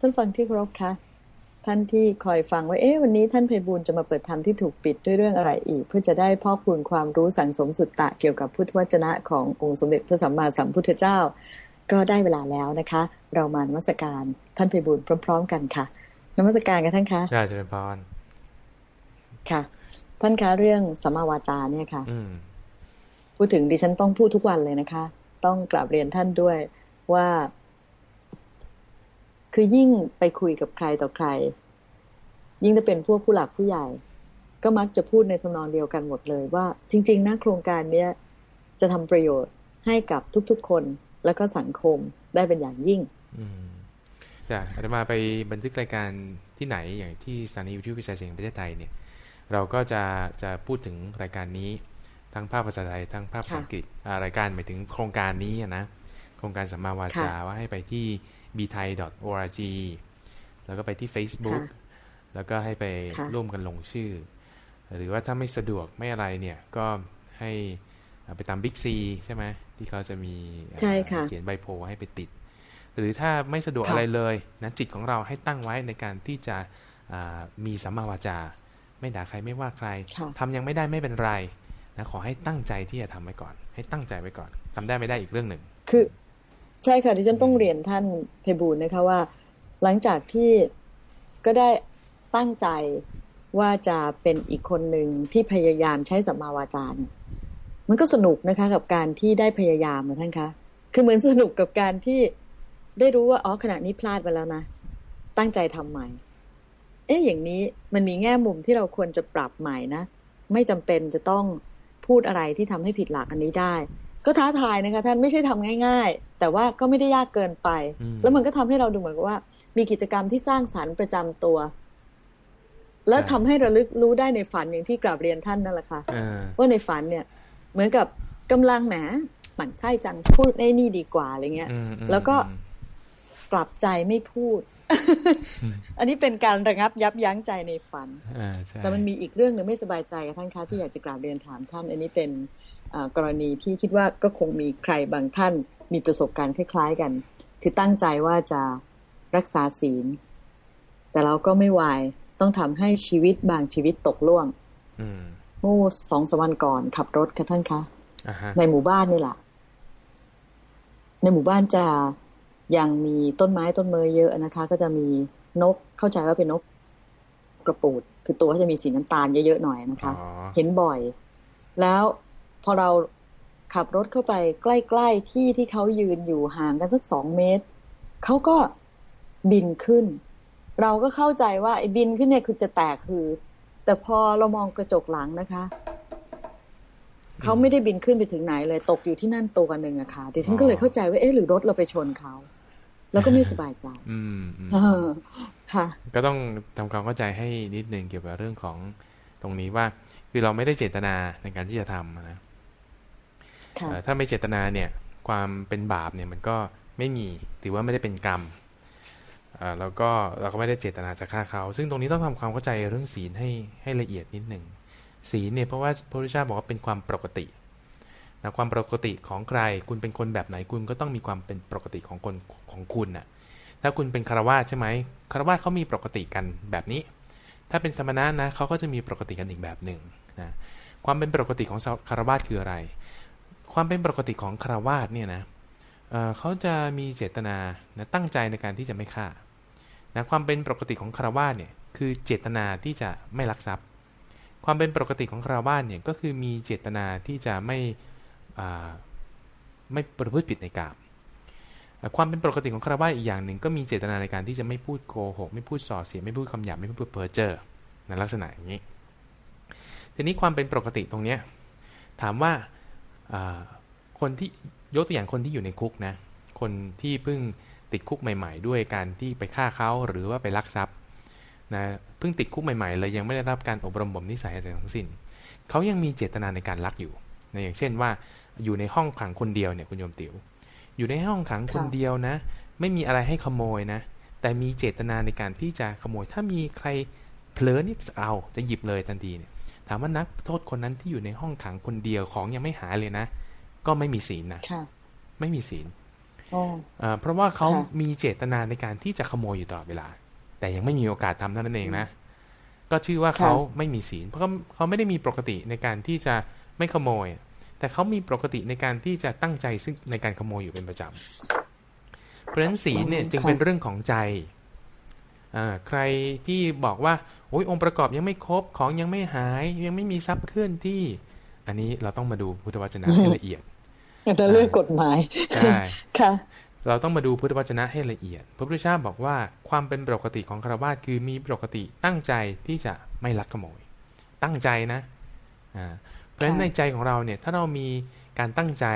ท่านฟังที่เคารพคะท่านที่คอยฟังว่าเอ๊ะวันนี้ท่านไพบูลจะมาเปิดธรรมที่ถูกปิดด้วยเรื่องอะไรอีก เพื่อจะได้พ่อคูณความรู้สังสมสุตตะเกี่ยวกับพุทธวจนะขององค์สมเด็จพระสัมมาสัมพุทธเจ้า ก็ได้เวลาแล้วนะคะ เรามานมัสการท่านไพบูลพร้อม ๆ กันค่ะนมัสการกันท่านคะใช่เจริญพรค่ะ ท่านคะเรื่องสัมมาวาจาเนี่ยค่ะพูดถึงดิฉันต้องพูดทุกวันเลยนะคะ ต้องกราบเรียนท่านด้วยว่า คือยิ่งไปคุยกับใครต่อใคร ยิ่งจะเป็นพวกผู้หลักผู้ใหญ่ ก็มักจะพูดในทำนองเดียวกันหมดเลยว่า จริง ๆนะโครงการเนี้ยจะทำประโยชน์ให้กับทุกๆคนแล้วก็สังคมได้เป็นอย่างยิ่งจะอาตมาไปบันทึกรายการที่ไหนอย่างที่สถานีวิทยุวิจัยเสียงประเทศไทยเนี่ย เราก็จะจะพูดถึงรายการนี้ทั้งภาพภาษาไทยทั้งภาพภาษาอังกฤษรายการหมายถึงโครงการนี้นะโครงการสัมมาวาจาว่าให้ไปที่ b t h a i o r g แล้วก็ไปที่ Facebook แล้วก็ให้ไปร่วมกันลงชื่อ หรือว่าถ้าไม่สะดวกไม่อะไรเนี่ย ก็ให้ไปตามบิ๊กซีใช่ไหมที่เขาจะมีเขียนใบโพให้ไปติด หรือถ้าไม่สะดวกอะไรเลยนะจิตของเราให้ตั้งไว้ในการที่จะมีสัมมาวาจา ไม่ด่าใครไม่ว่าใครทำยังไม่ได้ไม่เป็นไรนะขอให้ตั้งใจที่จะทำไว้ก่อน ให้ตั้งใจไว้ก่อนทำได้ไม่ได้อีกเรื่องหนึ่ง คือ ใช่ค่ะที่ฉันต้องเรียนท่านเพบูลนะคะว่า หลังจากที่ก็ได้ตั้งใจว่าจะเป็นอีกคนหนึ่งที่พยายามใช้สัมมาวาจาเนี่ยมันก็สนุกนะคะกับการที่ได้พยายามนะท่านคะ คือเหมือนสนุกกับการที่ได้รู้ว่าอ๋อขณะนี้พลาดไปแล้วนะ ตั้งใจทำใหม่ เอ๊ะอย่างนี้มันมีแง่มุมที่เราควรจะปรับใหม่นะ ไม่จำเป็นจะต้องพูดอะไรที่ทำให้ผิดหลักอันนี้ได้ ก็ท้าทายนะคะท่านไม่ใช่ทำง่าย ๆ แต่ว่าก็ไม่ได้ยากเกินไป แล้วมันก็ทำให้เราดูเหมือนกับว่า มีกิจกรรมที่สร้างสารรค์ประจำตัว แล้วทำให้ระลึกรู้ได้ในฝันอย่างที่กราบเรียนท่านนั่นแหละค่ะว่าในฝันเนี่ย เหมือนกับกำลังแหมหมั่นไส้จังพูดในนี่ดีกว่าอะไรเงี้ย แล้วก็กลับใจไม่พูด อันนี้เป็นการระงับยับยั้งใจในฝันแต่มันมีอีกเรื่องหนึ่งไม่สบายใจกับท่านคะที่อยากจะกราบเรียนถามท่าน อันนี้เป็น กรณีที่คิดว่าก็คงมีใครบางท่านมีประสบการณ์คล้าย ๆกัน คือตั้งใจว่าจะรักษาศีล แต่เราก็ไม่วายต้องทำให้ชีวิตบางชีวิตตกล่วงเมื่อสองสวันก่อนขับรถค่ะท่านคะ uh-huh. ในหมู่บ้านนี่แหละในหมู่บ้านจะยังมีต้นไม้ต้นเมยเยอะนะคะ ก็จะมีนกเข้าใจว่าเป็นนกกระปูด คือตัวเขาจะมีสีน้ำตาลเยอะๆหน่อยนะคะ uh-huh. เห็นบ่อย แล้ว พอเราขับรถเข้าไปใกล้ ๆ ที่ที่เขายืนอยู่ห่างกันสักสองเมตร เขาก็บินขึ้น เราก็เข้าใจว่าไอ้บินขึ้นเนี่ยคือจะแตกคือ แต่พอเรามองกระจกหลังนะคะเขาไม่ได้บินขึ้นไปถึงไหนเลยตกอยู่ที่นั่นตัวกันหนึ่งอะค่ะดิฉันก็เลยเข้าใจว่าเอ๊ะหรือรถเราไปชนเขาแล้วก็ไม่สบายใจอืมค่ะ ก็ต้องทำความเข้าใจให้นิดหนึ่งเกี่ยวกับเรื่องของตรงนี้ว่า คือเราไม่ได้เจตนาในการที่จะทำนะ ถ้าไม่เจตนาเนี่ยความเป็นบาปเนี่ยมันก็ไม่มีถือว่าไม่ได้เป็นกรรมแล้วก็เราก็ไม่ได้เจตนาจะฆ่าเขา ซึ่งตรงนี้ต้องทำความเข้าใจเรื่องศีลให้ให้ละเอียดนิดหนึ่งศีลเนี่ยเพราะว่าพระพุทธเจ้าบอกว่าเป็นความปกตินะความปกติของใคร คุณเป็นคนแบบไหนคุณก็ต้องมีความเป็นปกติของคนของคุณน่ะถ้าคุณเป็นคารวาสใช่ไหมคารวาสเขามีปกติกันแบบนี้ ถ้าเป็นสมณะนะเขาก็จะมีปกติกันอีกแบบหนึ่งนะความเป็นปกติของคารวาสคืออะไร ความเป็นปกติของคราวาสเนี่ยนะเเขาจะมีเจตนานะตั้งใจในการที่จะไม่ฆ่านะความเป็นปกติของคราวาสเนี่ยคือเจตนาที่จะไม่ลักทรัพย์ ความเป็นปกติของคราวาสเนี่ยก็คือมีเจตนาที่จะไม่ไม่ประพฤติผิดในกาบความเป็นปกติของคราวาสอีกอย่างหนึ่งก็มีเจตนาในการที่จะไม่พูดโกหกไม่พูดส่อเสียไม่พูดคำหยาบไม่พูดเพ้อเจ้อในลักษณะอย่างนี้ ทีนี้ความเป็นปกติตรงเนี้ยถามว่า คนที่ยกตัวอย่างคนที่อยู่ในคุกนะ คนที่เพิ่งติดคุกใหม่ ๆ ด้วยการที่ไปฆ่าเขาหรือว่าไปลักทรัพย์นะเพิ่งติดคุกใหม่ๆเลยยังไม่ได้รับการอบรมบ่มนิสัยอะไรทั้งสิ้นเขายังมีเจตนาในการลักอยู่นะอย่างเช่นว่าอยู่ในห้องขังคนเดียวเนี่ยคุณโยมติว๋วอยู่ในห้องขังคนเดียวนะ ไม่มีอะไรให้ขโมยนะ แต่มีเจตนาในการที่จะขโมย ถ้ามีใครเผลอนิดเอาจะหยิบเลยทันทีเนี่ย ถามว่านักโทษคนนั้นที่อยู่ในห้องขังคนเดียวของยังไม่หายเลยนะ ก็ไม่มีศีลนะไม่มีศีลเพราะว่าเขามีเจตนาในการที่จะขโมยอยู่ตลอดเวลา แต่ยังไม่มีโอกาสทำเท่านั้นเองนะ ก็ชื่อว่าเขาไม่มีศีล เพราะเขาเขาไม่ได้มีปกติในการที่จะไม่ขโมย แต่เขามีปกติในการที่จะตั้งใจซึ่งในการขโมยอยู่เป็นประจำเพราะฉะนั้นศีลเนี่ยจึงเป็นเรื่องของใจ ใครที่บอกว่าโอ้ยองค์ประกอบยังไม่ครบของยังไม่หาย ยังไม่มีทรัพย์เคลื่อนที่ อันนี้เราต้องมาดูพุทธวจนะให้ละเอียดจะเรื่องกฎหมายใช่ค่ะ เราต้องมาดูพุทธวจนะให้ละเอียด พระพุทธเจ้าบอกว่าความเป็นปกติของคารวะคือมีปกติตั้งใจที่จะไม่ลักขโมย ตั้งใจนะอ่าเพราะฉะนั้นในใจของเราเนี่ยถ้าเรามีการตั้งใจ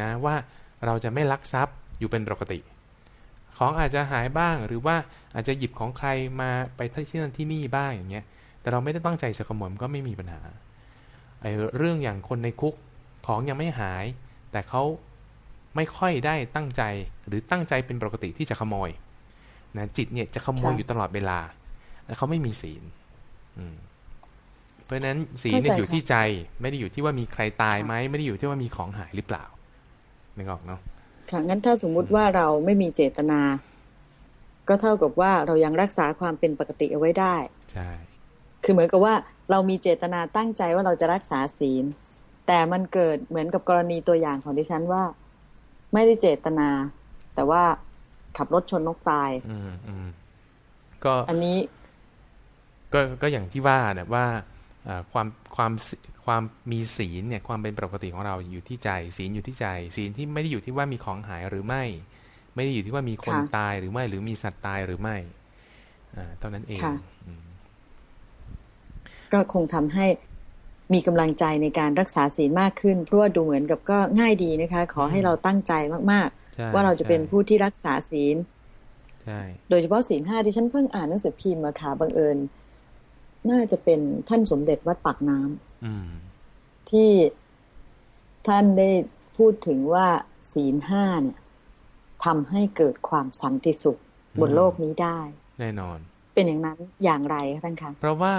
นะว่าเราจะไม่ลักทรัพย์อยู่เป็นปกติ ของอาจจะหายบ้าง หรือว่าอาจจะหยิบของใครมาไปที่นั่นที่นี่บ้างอย่างเงี้ย แต่เราไม่ได้ตั้งใจจะขโมยก็ไม่มีปัญหาไอ้เรื่องอย่างคนในคุกของยังไม่หาย แต่เขาไม่ค่อยได้ตั้งใจหรือตั้งใจเป็นปกติที่จะขโมยนะจิตเนี่ยจะขโมยอยู่ตลอดเวลา แล้วเขาไม่มีศีลเพราะฉะนั้นศีลเนี่ยอยู่ที่ใจ ไม่ได้อยู่ที่ว่ามีใครตายไหมไม่ได้อยู่ที่ว่ามีของหายหรือเปล่าไม่ออกเนาะ ค่ะงั้นถ้าสมมุติว่าเราไม่มีเจตนา ก็เท่ากับว่าเรายังรักษาความเป็นปกติเอาไว้ได้ ใช่ คือเหมือนกับว่าเรามีเจตนาตั้งใจว่าเราจะรักษาศีล แต่มันเกิดเหมือนกับกรณีตัวอย่างของดิฉันว่า ไม่ได้เจตนา แต่ว่าขับรถชนนกตาย อืมอืมก็อันนี้ ก็ก็อย่างที่ว่าเนี่ยว่าความความ ความมีศีลเนี่ยความเป็นปกติของเราอยู่ที่ใจ ศีลอยู่ที่ใจ ศีลที่ไม่ได้อยู่ที่ว่ามีของหายหรือไม่ ไม่ได้อยู่ที่ว่ามีคนตายหรือไม่หรือมีสัตว์ตายหรือไม่อ่าเท่านั้นเองก็คงทำให้มีกำลังใจในการรักษาศีลมากขึ้น เพราะว่าดูเหมือนกับก็ง่ายดีนะคะ ขอให้เราตั้งใจมากๆ ว่าเราจะเป็นผู้ที่รักษาศีลโดยเฉพาะศีลห้าที่ฉันเพิ่งอ่านหนังสือพิมพ์มาค่ะบังเอิญ น่าจะเป็นท่านสมเด็จวัดปากน้ำ ที่ท่านได้พูดถึงว่าศีลห้าเนี่ยทำให้เกิดความสันติสุขบนโลกนี้ได้ แน่นอน เป็นอย่างนั้นอย่างไรท่านคะเพราะว่า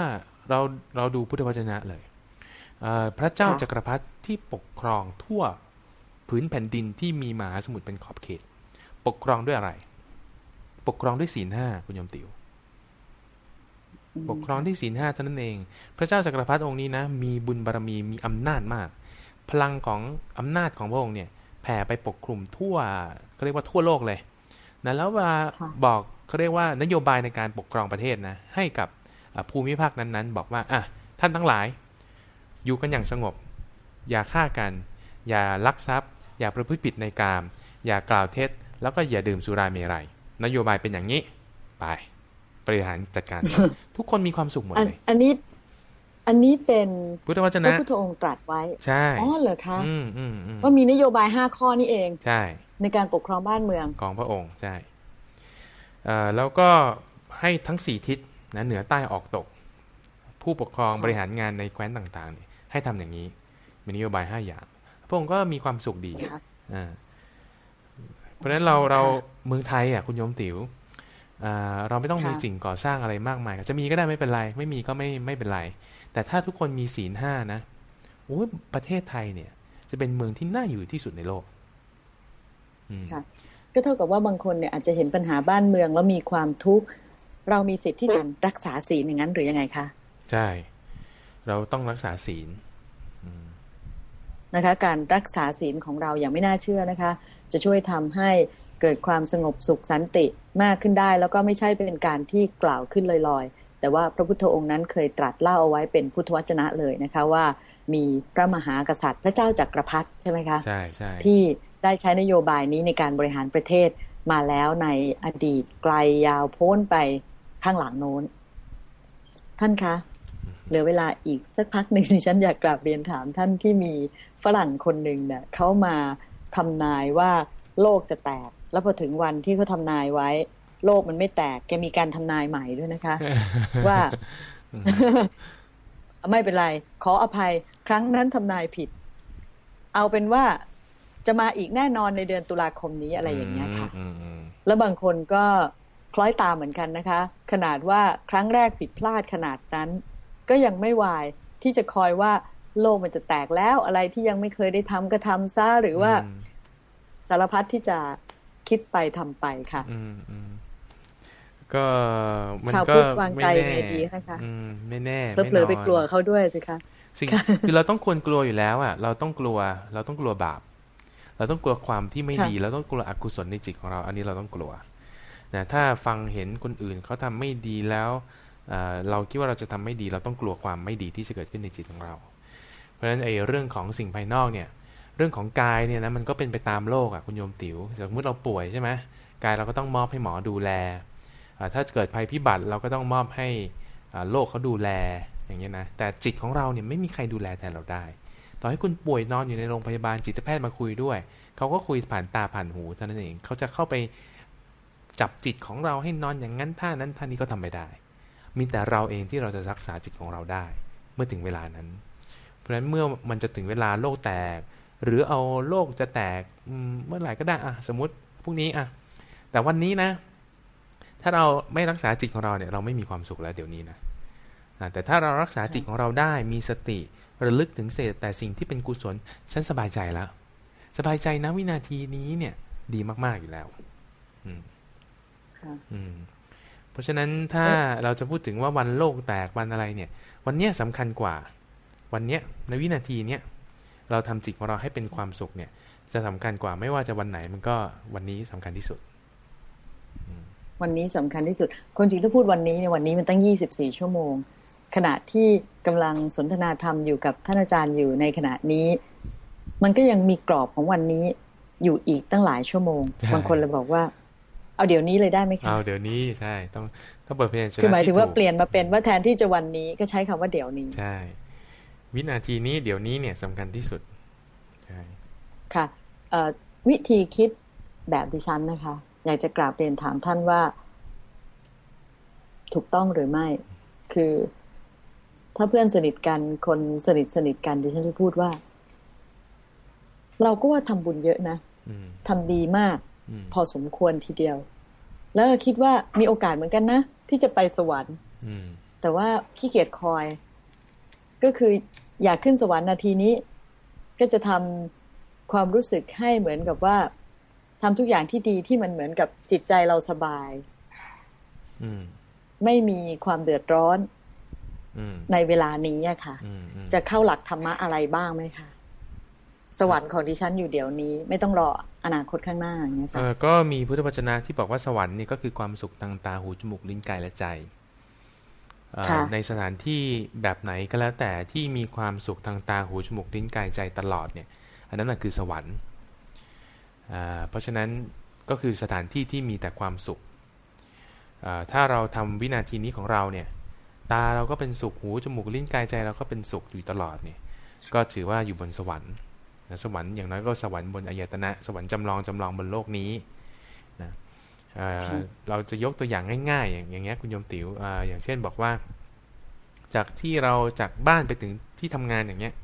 เราเราดูพุทธวจนะเลยพระเจ้าจักรพรรดิที่ปกครองทั่วพื้นแผ่นดินที่มีมหาสมุทรเป็นขอบเขต ปกครองด้วยอะไร ปกครองด้วยศีลห้าคุณยมติว ปกครองที่ศีลห้าเท่านั้นเอง พระเจ้าจักรพรรดิองค์นี้นะ มีบุญบารรมีมีอำนาจมาก พลังของอำนาจของพระองค์เนี่ยแผ่ไปปกคลุมทั่วเขาเรียกว่าทั่วโลกเลยนะแล้วเวลาบอกเขาเรียกว่านโยบายในการปกครองประเทศนะ ให้กับภูมิภาคนั้นๆ บอกว่าอะท่านทั้งหลาย อยู่กันอย่างสงบ อย่าฆ่ากัน อย่าลักทรัพย์ อย่าประพฤติผิดในกาม อย่ากล่าวเท็จ แล้วก็อย่าดื่มสุราเมรัยนโยบายเป็นอย่างนี้ไป บริหารจัดการ ทุกคนมีความสุขหมดเลย อันนี้ อันนี้เป็นพุทธวจนะพระพุทธองค์ตรัสไว้ ใช่อ๋อเหรอคะว่ามีนโยบายห้าข้อนี้เอง ใช่ ในการปกครองบ้านเมืองของพระองค์ใช่แล้วก็ให้ทั้งสี่ทิศนะเหนือใต้ออกตก ผู้ปกครองบริหารงานในแคว้นต่างๆเนี่ยให้ทำอย่างนี้ มีนโยบายห้าอย่าง พระองค์ก็มีความสุขดีอ่าเพราะฉะนั้นเราเราเมืองไทยอะคุณโยมติ๋ว เราไม่ต้องมีสิ่งก่อสร้างอะไรมากมายจะมีก็ได้ไม่เป็นไร ไม่มีก็ไม่ไม่เป็นไร แต่ถ้าทุกคนมีศีลห้านะโอ้ประเทศไทยเนี่ย จะเป็นเมืองที่น่าอยู่ที่สุดในโลกค่ะก็เท่ากับว่าบางคนเนี่ยอาจจะเห็นปัญหาบ้านเมืองแล้วมีความทุกข์เรามีสิทธิ์ที่จะรักษาศีลอย่างนั้นหรือยังไงคะใช่ เราต้องรักษาศีลนะคะ การรักษาศีลของเราอย่างไม่น่าเชื่อนะคะ จะช่วยทำให้เกิดความสงบสุขสันติมากขึ้นได้ แล้วก็ไม่ใช่เป็นการที่กล่าวขึ้นลอยๆ แต่ว่าพระพุทธองค์นั้นเคยตรัสเล่าเอาไว้เป็นพุทธวจนะเลยนะคะว่ามีพระมหากษัตริย์พระเจ้าจักรพรรดิใช่ไหมคะใช่ใช่ที่ได้ใช้นโยบายนี้ในการบริหารประเทศมาแล้วในอดีตไกลยาวโพ้นไปข้างหลังโน้น ท่านคะ เหลือเวลาอีกสักพักหนึ่งฉันอยากกลับเรียนถามท่านที่มีฝรั่งคนหนึ่งเนี่ยเขามา ทำนายว่าโลกจะแตก แล้วพอถึงวันที่เขาทานายไว้ โลกมันไม่แตกแกมีการทำนายใหม่ด้วยนะคะ ว่าไม่เป็นไร ขออภัย ครั้งนั้นทำนายผิด เอาเป็นว่าจะมาอีกแน่นอนในเดือนตุลาคมนี้อะไรอย่างเงี้ยค่ะแล้วบางคนก็คล้อยตามเหมือนกันนะคะ ขนาดว่าครั้งแรกผิดพลาดขนาดนั้น ก็ยังไม่วายที่จะคอยว่า โลกมันจะแตกแล้วอะไรที่ยังไม่เคยได้ทำก็ทำซะหรือว่าสารพัดที่จะคิดไปทำไปค่ะอืมอืมก็มันชาวก็พุทธวางไม่ใจแน่ยังไงดีนะคะอืมไม่แน่เผลอๆไปกลัวเขาด้วยสิคะสิ่งคือเราต้องควรกลัวอยู่แล้วอะ เราต้องกลัว เราต้องกลัวบาป เราต้องกลัวความที่ไม่ดี เราต้องกลัวอกุศลในจิตของเรา อันนี้เราต้องกลัวนะถ้าฟังเห็นคนอื่นเขาทำไม่ดีแล้วเราคิดว่าเราจะทำไม่ดี เราต้องกลัวความไม่ดีที่จะเกิดขึ้นในจิตของเรา เพราะฉะนั้นไอ้เรื่องของสิ่งภายนอกเนี่ยเรื่องของกายเนี่ยนะมันก็เป็นไปตามโลกอะคุณโยมติ๋วสมมติเราป่วยใช่ไหมกายเราก็ต้องมอบให้หมอดูแล ถ้าเกิดภัยพิบัติเราก็ต้องมอบให้โลกเขาดูแลอย่างเงี้ยนะแต่จิตของเราเนี่ยไม่มีใครดูแลแทนเราได้ ต่อให้คุณป่วยนอนอยู่ในโรงพยาบาลจิตแพทย์มาคุยด้วย เขาก็คุยผ่านตาผ่านหูเท่านั้นเองเขาจะเข้าไปจับจิตของเราให้นอนอย่างนั้นท่านั้นท่านี้ก็ทำไม่ได้ มีแต่เราเองที่เราจะรักษาจิตของเราได้ เมื่อถึงเวลานั้น ราะฉะนั้นเมื่อมันจะถึงเวลาโลกแตก หรือเอาโลกจะแตกเมื่อไหร่ก็ได้อะสมมติพรุ่งนี้อะแต่วันนี้นะ ถ้าเราไม่รักษาจิตของเราเนี่ยเราไม่มีความสุขแล้วเดี๋ยวนี้นะแต่ถ้าเรารักษาจิตของเราได้มีสติระลึกถึงเศษแต่สิ่งที่เป็นกุศลฉันสบายใจแล้ว สบายใจนะวินาทีนี้เนี่ย ดีมากๆอยู่แล้ว อืมอืมเพราะฉะนั้นถ้าเราจะพูดถึงว่าวันโลกแตกวันอะไรเนี่ย วันเนี้ยสำคัญกว่า วันเนี้ยในวินาทีเนี้ยเราทำจิตของเราให้เป็นความสุขเนี่ย จะสำคัญกว่าไม่ว่าจะวันไหนมันก็วันนี้สำคัญที่สุด วันนี้สำคัญที่สุด คนจริงถ้าพูดวันนี้ในวันนี้มันตั้งยี่สิบสี่ชั่วโมง ขณะที่กำลังสนทนาธรรมอยู่กับท่านอาจารย์อยู่ในขณะนี้ มันก็ยังมีกรอบของวันนี้อยู่อีกตั้งหลายชั่วโมง บางคนเลยบอกว่า เอาเดี๋ยวนี้เลยได้ไหมคะเอาเดี๋ยวนี้ใช่ต้องต้องเปิดเพลงคือหมายถึงว่าเปลี่ยนมาเป็นว่าแทนที่จะวันนี้ก็ใช้คำว่าเดี๋ยวนี้ใช่ วินาทีนี้เดี๋ยวนี้เนี่ยสำคัญที่สุดใช่ค่ะวิธีคิดแบบดิฉันนะคะ อยากจะกราบเรียนถามท่านว่า ถูกต้องหรือไม่ คือ ถ้าเพื่อนสนิทกันคนสนิทสนิทกันดิฉันจะพูดว่า เราก็ว่าทำบุญเยอะนะทำดีมากพอสมควรทีเดียว แล้วคิดว่ามีโอกาสเหมือนกันนะ ที่จะไปสวรรค์แต่ว่าขี้เกียจคอย ก็คือ อยากขึ้นสวรรค์นาทีนี้ ก็จะทำความรู้สึกให้เหมือนกับว่าทำทุกอย่างที่ดีที่มันเหมือนกับจิตใจเราสบายไม่มีความเดือดร้อนในเวลานี้อะค่ะ จะเข้าหลักธรรมะอะไรบ้างไหมคะสวรรค์ของดิฉันอยู่เดี๋ยวนี้ ไม่ต้องรออนาคตข้างหน้าอย่างเงี้ยค่ะก็มีพุทธวจนะที่บอกว่าสวรรค์นี่ก็คือความสุขทางตาหูจมูกลิ้นกายและใจ ในสถานที่แบบไหนก็แล้วแต่ที่มีความสุขทางตาหูจมูกลิ้นกายใจตลอดเนี่ย อันนั้นคือสวรรค์เพราะฉะนั้นก็คือสถานที่ที่มีแต่ความสุข ถ้าเราทำวินาทีนี้ของเราเนี่ย ตาเราก็เป็นสุขหูจมูกลิ้นกายใจเราก็เป็นสุขอยู่ตลอดเนี่ยก็ถือว่าอยู่บนสวรรค์นะสวรรค์อย่างน้อยก็สวรรค์บนอายตนะ สวรรค์จำลองจำลองบนโลกนี้นะ เราจะยกตัวอย่างง่ายๆ อย่างอย่างเงี้ยคุณโยมติ๋วอย่างเช่นบอกว่า จากที่เราจากบ้านไปถึงที่ทำงานอย่างเงี้ย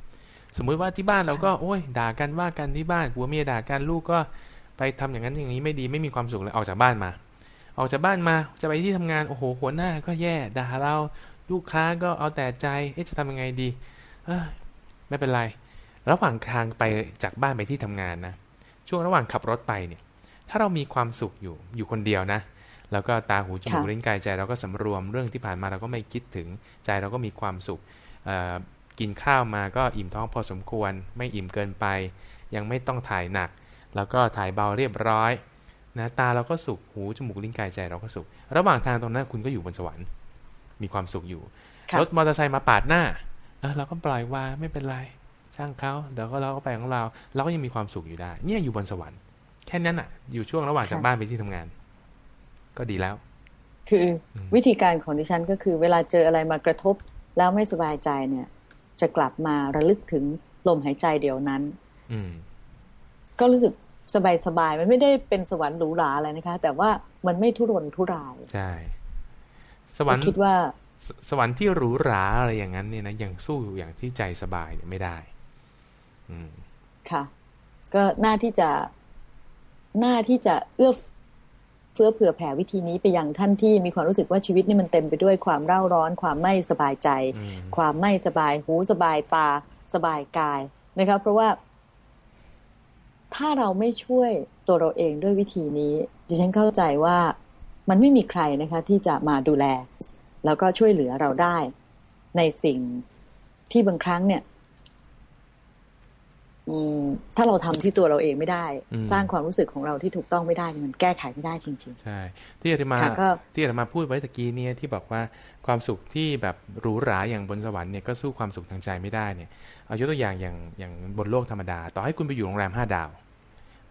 สมมุติว่าที่บ้านเราก็โอ้ยด่ากันว่ากันที่บ้านผัวเมียด่ากันลูกก็ไปทำอย่างนั้นอย่างนี้ไม่ดีไม่มีความสุขเลยออกจากบ้านมา ออกจากบ้านมาจะไปที่ทำงานโอ้โหหัวหน้าก็แย่ด่าเราลูกค้าก็เอาแต่ใจเอ๊ะจะทำยังไงดีเออไม่เป็นไร ระหว่างทางไปจากบ้านไปที่ทำงานนะช่วงระหว่างขับรถไปเนี่ย ถ้าเรามีความสุขอยู่อยู่คนเดียวนะ แล้วก็ตาหูจมูกลิ้นกายใจเราก็สำรวมเรื่องที่ผ่านมาเราก็ไม่คิดถึงใจเราก็มีความสุขกินข้าวมาก็อิ่มท้องพอสมควร ไม่อิ่มเกินไป ยังไม่ต้องถ่ายหนัก แล้วก็ถ่ายเบาเรียบร้อยนะตาเราก็สุขหูจมูกลิ้นกายใจเราก็สุข ระหว่างทางตรงนั้นคุณก็อยู่บนสวรรค์ มีความสุขอยู่รถมอเตอร์ไซค์มาปาดหน้าเออเราก็ปล่อยวางไม่เป็นไรช่างเขาเดี๋ยวก็เราก็ไปของเรา เราก็ยังมีความสุขอยู่ได้ เนี่ยอยู่บนสวรรค์ แค่นั้นอะ อยู่ช่วงระหว่างจากบ้านไปที่ทำงาน ก็ดีแล้ว คือวิธีการของดิฉันก็คือ เวลาเจออะไรมากระทบแล้วไม่สบายใจเนี่ย จะกลับมาระลึกถึงลมหายใจเดียวนั้น อืก็รู้สึกสบายสบายมันไม่ได้เป็นสวรรค์หรูหราอะไรนะคะ แต่ว่ามันไม่ทุรนทุรายใช่สวรรค์คิดว่าสวรรค์ที่หรูหราอะไรอย่างนั้นเนี่ยนะยังสู้อย่างที่ใจสบายเนี่ยไม่ได้ อืมค่ะ ก็น่าที่จะ น่าที่จะเอื้อเฟื้อเผื่อแผ่วิธีนี้ไปยังท่านที่มีความรู้สึกว่าชีวิตนี่มันเต็มไปด้วยความเร่าร้อน ความไม่สบายใจ ความไม่สบายหูสบายตาสบายกายนะครับเพราะว่า ถ้าเราไม่ช่วยตัวเราเองด้วยวิธีนี้ ดิฉันเข้าใจว่ามันไม่มีใครนะคะ ที่จะมาดูแล แล้วก็ช่วยเหลือเราได้ ในสิ่งที่บางครั้งเนี่ย ถ้าเราทำที่ตัวเราเองไม่ได้ สร้างความรู้สึกของเราที่ถูกต้องไม่ได้มันแก้ไขไม่ได้จริง ๆ ใช่ ที่อาตมาที่อาตมาพูดไว้ตะกี้เนี่ยที่บอกว่าความสุขที่แบบหรูหราอย่างบนสวรรค์เนี่ยก็สู้ความสุขทางใจไม่ได้เนี่ยเอายกตัวอย่างอย่างอย่างบนโลกธรรมดา ต่อให้คุณไปอยู่โรงแรมห้าดาว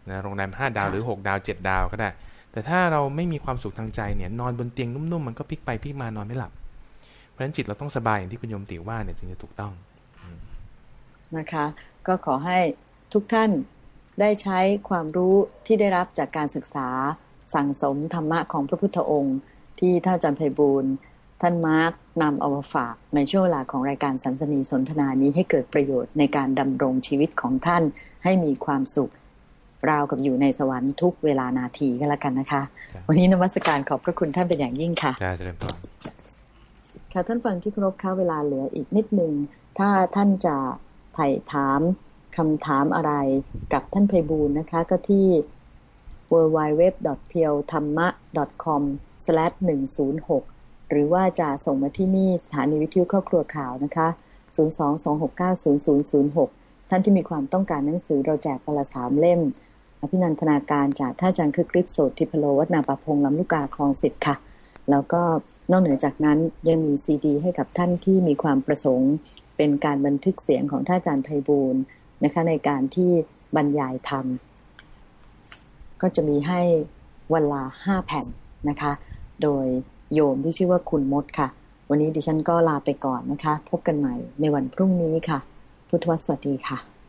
นะโรงแรมห้าดาวหรือหกดาวเจ็ดดาวก็ได้ แต่ถ้าเราไม่มีความสุขทางใจเนี่ยนอนบนเตียงนุ่มๆมันก็พลิกไปพลิกมานอนไม่หลับ เพราะฉะนั้นจิตเราต้องสบายอย่างที่คุณโยมติว่าเนี่ยจึงจะถูกต้องนะคะ ก็ขอให้ทุกท่านได้ใช้ความรู้ที่ได้รับจากการศึกษาสั่งสมธรรมะของพระพุทธองค์ ที่ท่านอาจารย์ไพบูลท่านมาร์กนำเอามาฝากในช่วงเวลาของรายการสันสนีสนทนานี้ให้เกิดประโยชน์ในการดำรงชีวิตของท่านให้มีความสุข ราวกับอยู่ในสวรรค์ทุกเวลานาทีก็แล้วกันนะคะ วันนี้นมัสการขอบพระคุณท่านเป็นอย่างยิ่งค่ะใช่เจริญพรค่ะท่านฟังที่ครบค่าเวลาเหลืออีกนิดนึงถ้าท่านจะ ไถ่ถามคำถามอะไรกับท่านไพบูลนะคะ ก็ที่ w w w p e o t h a m m a c o m 106 หรือว่าจะส่งมาที่นี่สถานีวิทยุครอบครัวข่าวนะคะ 022690006 ท่านที่มีความต้องการหนังสือเราแจกปละสามเล่ม อภินันทนาการจากท่าจังคือกริปโสทิพโลวัฒนาปะพงลำลูกกาคลองสิบค่ะ แล้วก็นอกเหนือจากนั้นยังมีซีดี ให้กับท่านที่มีความประสงค์ เป็นการบันทึกเสียงของท่านอาจารย์ไพบูลนะคะในการที่บรรยายธรรม ก็จะมีให้วันละห้าแผ่นนะคะ โดยโยมที่ชื่อว่าคุณมดค่ะ วันนี้ดิฉันก็ลาไปก่อนนะคะ พบกันใหม่ในวันพรุ่งนี้ค่ะ พุทธวสวัสดีค่ะ